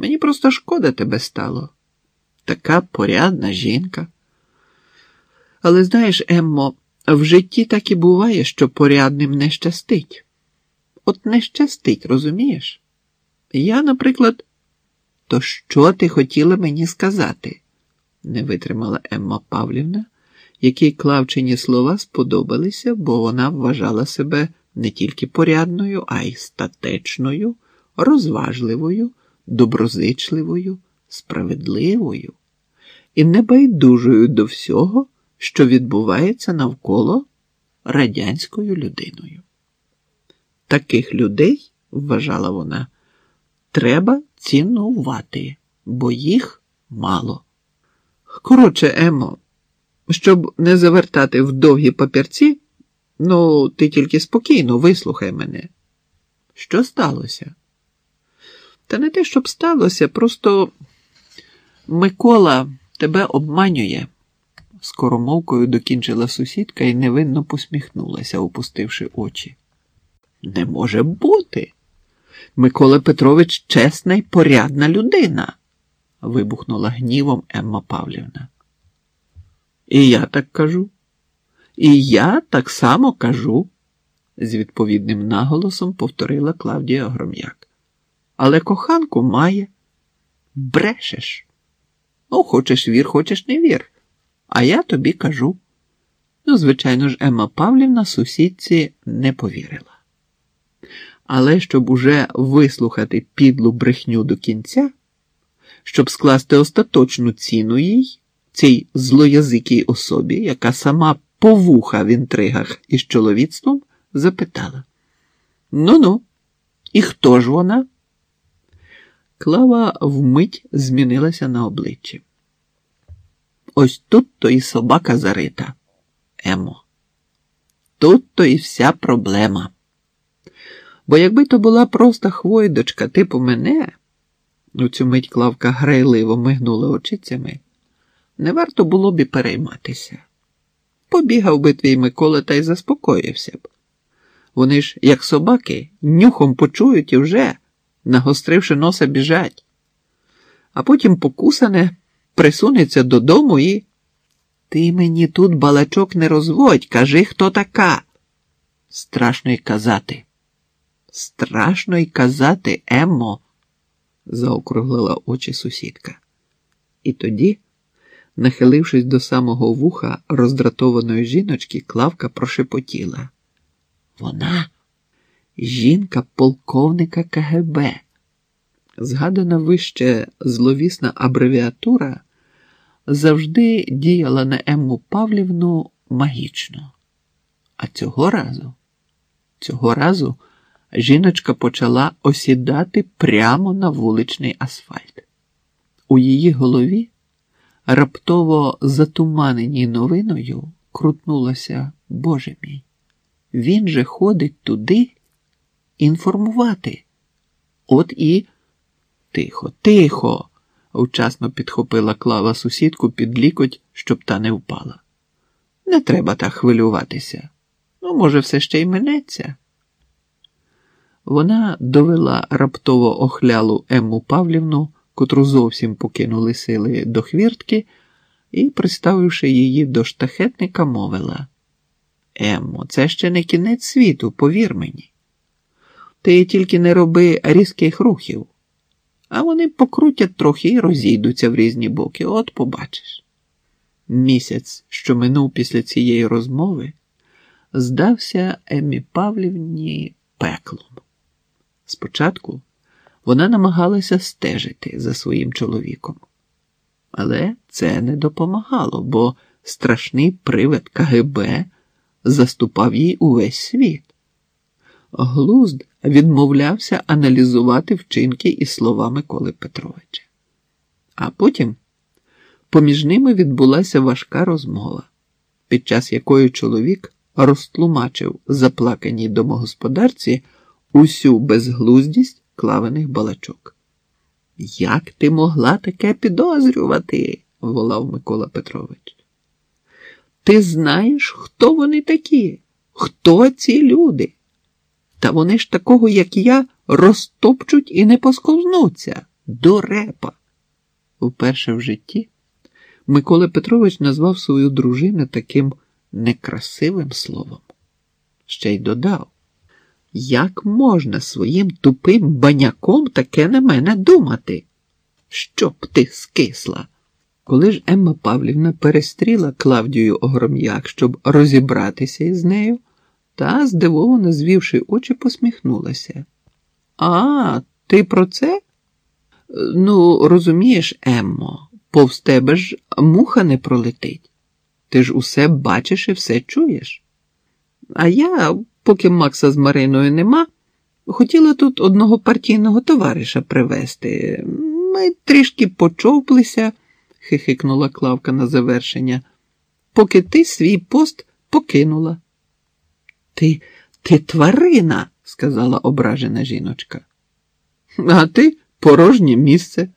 Мені просто шкода тебе стало. Така порядна жінка. Але знаєш, Еммо, в житті так і буває, що порядним не щастить. От не щастить, розумієш? Я, наприклад, то що ти хотіла мені сказати? не витримала Емма Павлівна, якій клавчені слова сподобалися, бо вона вважала себе не тільки порядною, а й статечною, розважливою, доброзичливою, справедливою і небайдужою до всього, що відбувається навколо радянською людиною. Таких людей, вважала вона, треба цінувати, бо їх мало. Коротше, Емо, щоб не завертати в довгі папірці, ну, ти тільки спокійно вислухай мене. Що сталося? Та не те, щоб сталося, просто Микола тебе обманює, скоромовкою докінчила сусідка і невинно посміхнулася, опустивши очі. Не може бути. Микола Петрович чесна й порядна людина, вибухнула гнівом Емма Павлівна. І я так кажу. І я так само кажу, з відповідним наголосом повторила Клавдія Гром'як. Але коханку має. Брешеш. Ну, хочеш вір, хочеш не вір. А я тобі кажу. Ну, звичайно ж, Емма Павлівна сусідці не повірила. Але щоб уже вислухати підлу брехню до кінця, щоб скласти остаточну ціну їй, цій злоязикій особі, яка сама повуха в інтригах із чоловіцтвом, запитала: Ну ну, і хто ж вона? Клава вмить змінилася на обличчі. Ось тут то і собака зарита, Емо. Тут то і вся проблема. Бо якби то була просто хвойдочка типу мене, у цю мить Клавка грайливо мигнула очицями, не варто було б і перейматися. Побігав би твій Микола та й заспокоївся б. Вони ж, як собаки, нюхом почують і вже нагостривши носа, біжать, а потім покусане присунеться додому і. Ти мені тут балачок не розводь, кажи, хто така. Страшно й казати. Страшно й казати, Еммо, заокруглила очі сусідка. І тоді, нахилившись до самого вуха роздратованої жіночки, Клавка прошепотіла. Вона жінка полковника КГБ. Згадана вище зловісна абревіатура завжди діяла на Емму Павлівну магічно. А цього разу, цього разу жіночка почала осідати прямо на вуличний асфальт. У її голові, раптово затуманеній новиною, крутнулося Боже мій. Він же ходить туди інформувати. От і тихо, тихо, вчасно підхопила клава сусідку під лікоть, щоб та не впала. Не треба так хвилюватися. Ну, може, все ще й минеться. Вона довела раптово охлялу Емму Павлівну, котру зовсім покинули сили до хвіртки, і, приставивши її до штахетника, мовила Еммо, це ще не кінець світу, повір мені. Ти тільки не роби різких рухів, а вони покрутять трохи і розійдуться в різні боки, от побачиш. Місяць, що минув після цієї розмови, здався Емі Павлівні пеклом. Спочатку вона намагалася стежити за своїм чоловіком, але це не допомагало, бо страшний привид КГБ заступав їй увесь світ. Глузд відмовлявся аналізувати вчинки і слова Миколи Петровича. А потім поміж ними відбулася важка розмова, під час якої чоловік розтлумачив заплаканій домогосподарці усю безглуздість клавених балачок. Як ти могла таке підозрювати? волав Микола Петрович. Ти знаєш, хто вони такі? Хто ці люди? Та вони ж такого, як я, розтопчуть і не посковзнуться. Дурепа. Вперше в житті Микола Петрович назвав свою дружину таким некрасивим словом. Ще й додав, як можна своїм тупим баняком таке на мене думати? Щоб ти скисла? Коли ж Емма Павлівна перестріла Клавдію Огром'як, щоб розібратися із нею, та, здивовано звівши очі, посміхнулася. А, ти про це? Ну, розумієш, Еммо, повз тебе ж муха не пролетить. Ти ж усе бачиш і все чуєш. А я, поки Макса з Мариною нема, хотіла тут одного партійного товариша привезти. Ми трішки почовплися, хихикнула Клавка на завершення, поки ти свій пост покинула. Ти, ти тварина, сказала ображена жіночка. А ти порожнє місце.